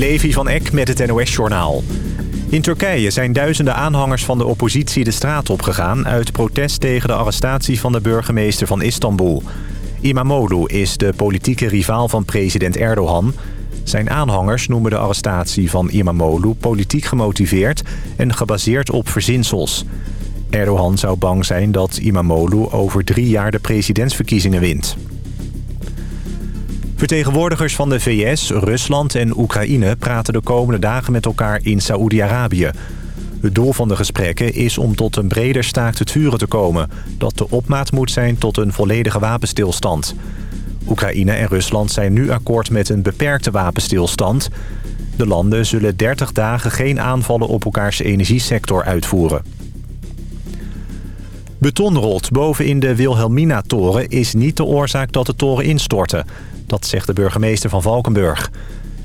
Levi van Eck met het NOS-journaal. In Turkije zijn duizenden aanhangers van de oppositie de straat opgegaan... uit protest tegen de arrestatie van de burgemeester van Istanbul. Imamoglu is de politieke rivaal van president Erdogan. Zijn aanhangers noemen de arrestatie van Imamoglu politiek gemotiveerd... en gebaseerd op verzinsels. Erdogan zou bang zijn dat Imamoglu over drie jaar de presidentsverkiezingen wint. Vertegenwoordigers van de VS, Rusland en Oekraïne praten de komende dagen met elkaar in Saoedi-Arabië. Het doel van de gesprekken is om tot een breder staakt het vuren te komen... dat de opmaat moet zijn tot een volledige wapenstilstand. Oekraïne en Rusland zijn nu akkoord met een beperkte wapenstilstand. De landen zullen 30 dagen geen aanvallen op elkaars energiesector uitvoeren. Betonrot bovenin de Wilhelmina-toren is niet de oorzaak dat de toren instortte... Dat zegt de burgemeester van Valkenburg.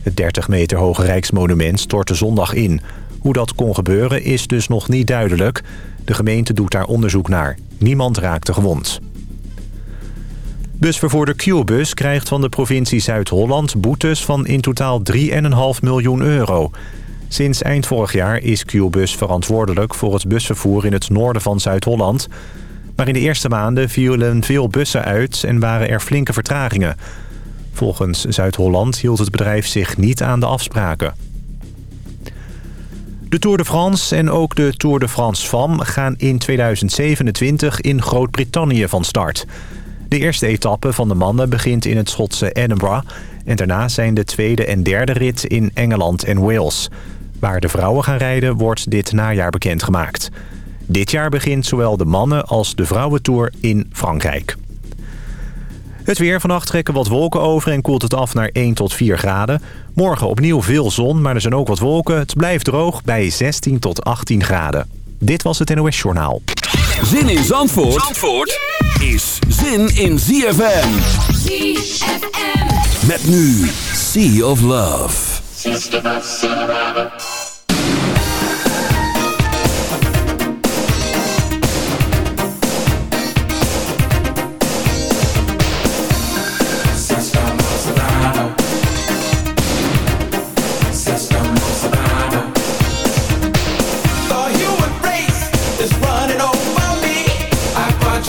Het 30 meter hoge Rijksmonument stortte zondag in. Hoe dat kon gebeuren is dus nog niet duidelijk. De gemeente doet daar onderzoek naar. Niemand raakte gewond. Busvervoerder Q-Bus krijgt van de provincie Zuid-Holland boetes van in totaal 3,5 miljoen euro. Sinds eind vorig jaar is Q-Bus verantwoordelijk voor het busvervoer in het noorden van Zuid-Holland. Maar in de eerste maanden vielen veel bussen uit en waren er flinke vertragingen. Volgens Zuid-Holland hield het bedrijf zich niet aan de afspraken. De Tour de France en ook de Tour de France Femme gaan in 2027 in Groot-Brittannië van start. De eerste etappe van de mannen begint in het Schotse Edinburgh... en daarna zijn de tweede en derde rit in Engeland en Wales. Waar de vrouwen gaan rijden wordt dit najaar bekendgemaakt. Dit jaar begint zowel de mannen als de vrouwentour in Frankrijk. Het weer vannacht trekken wat wolken over en koelt het af naar 1 tot 4 graden. Morgen opnieuw veel zon, maar er zijn ook wat wolken. Het blijft droog bij 16 tot 18 graden. Dit was het NOS Journaal. Zin in Zandvoort, Zandvoort is zin in ZFM. ZFM. Met nu Sea of Love.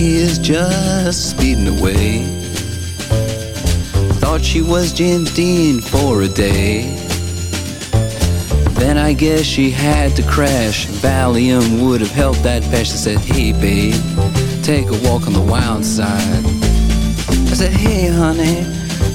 Jackie is just speeding away. Thought she was James Dean for a day. Then I guess she had to crash. Valium would have helped that patch. I said, Hey babe, take a walk on the wild side. I said, Hey honey,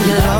Know love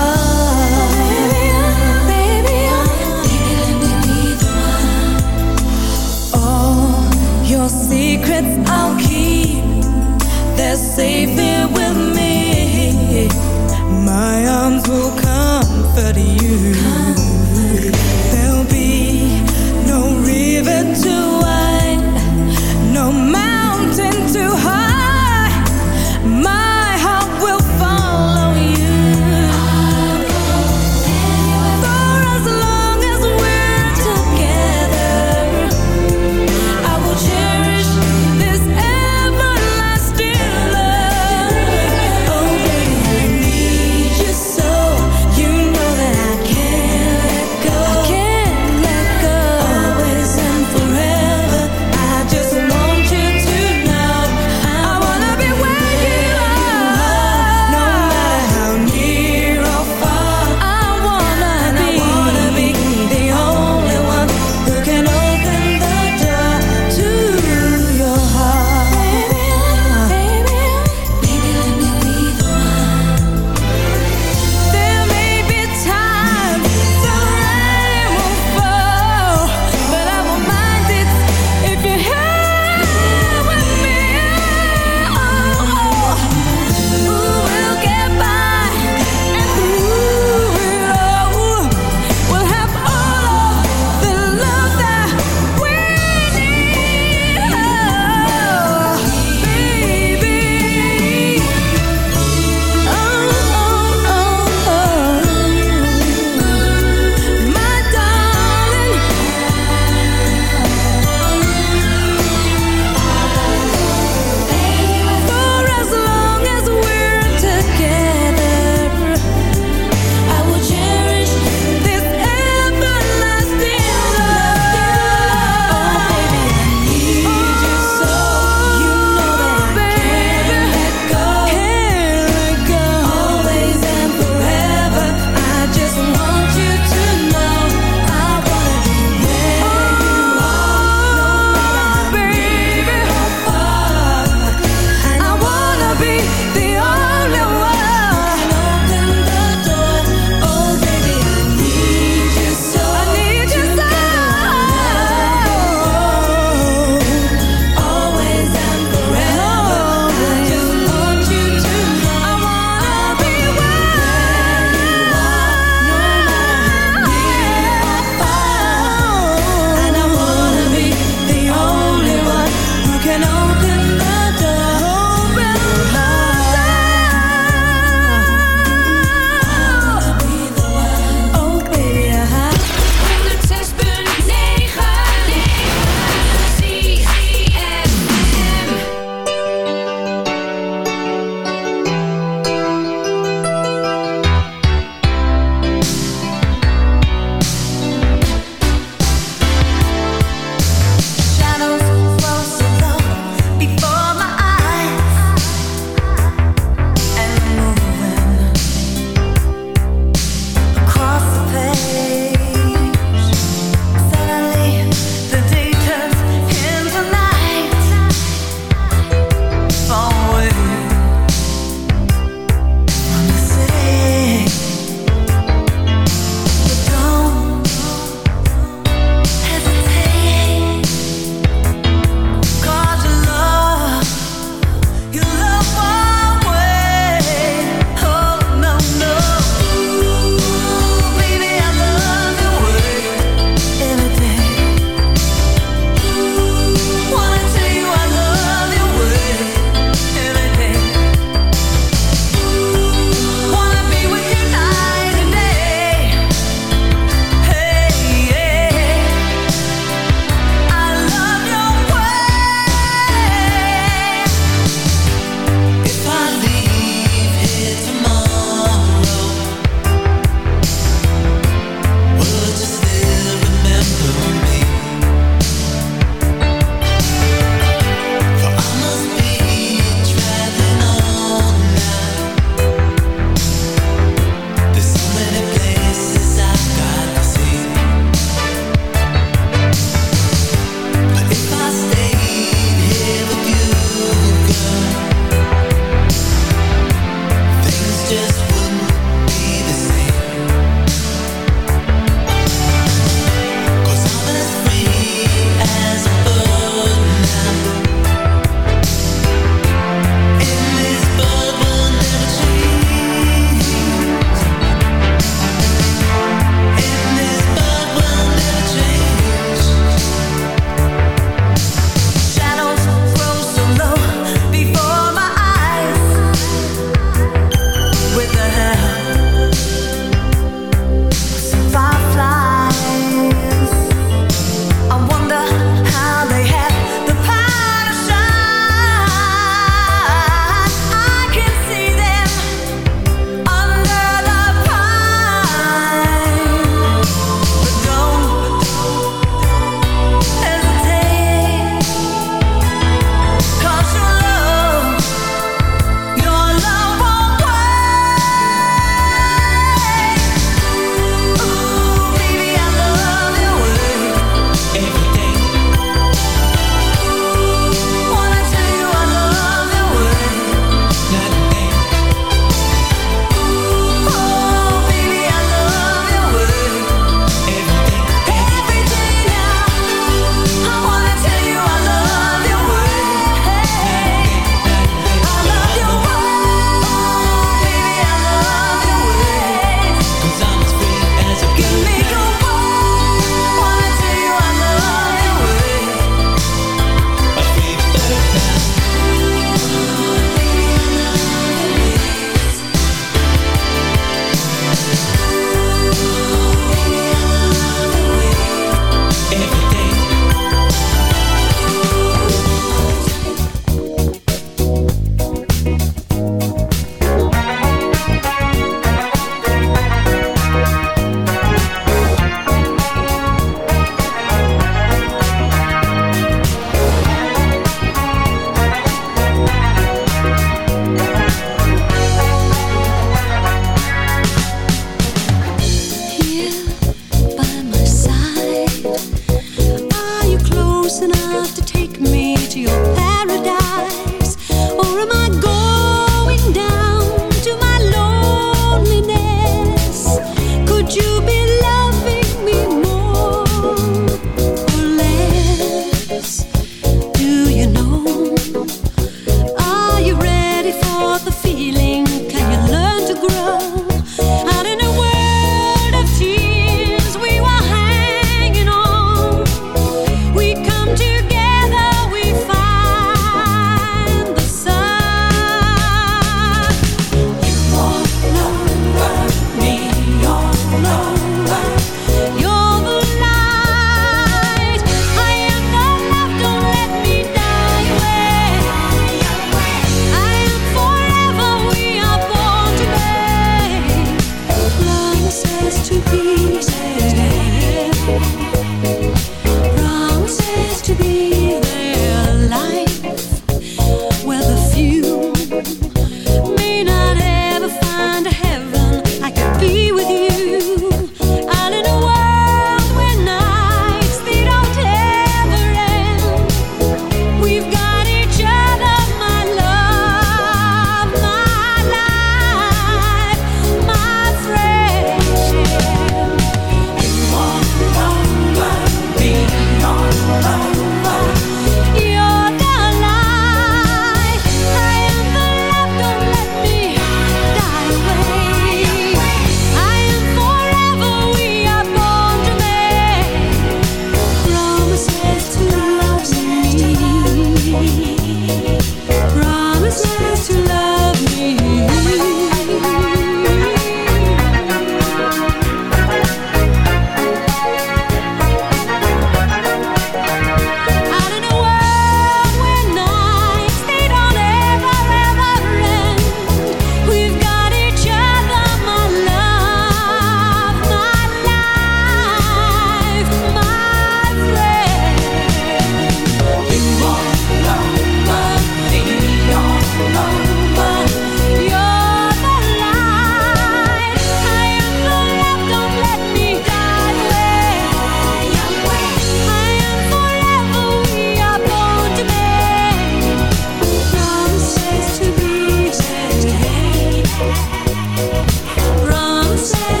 Christmas.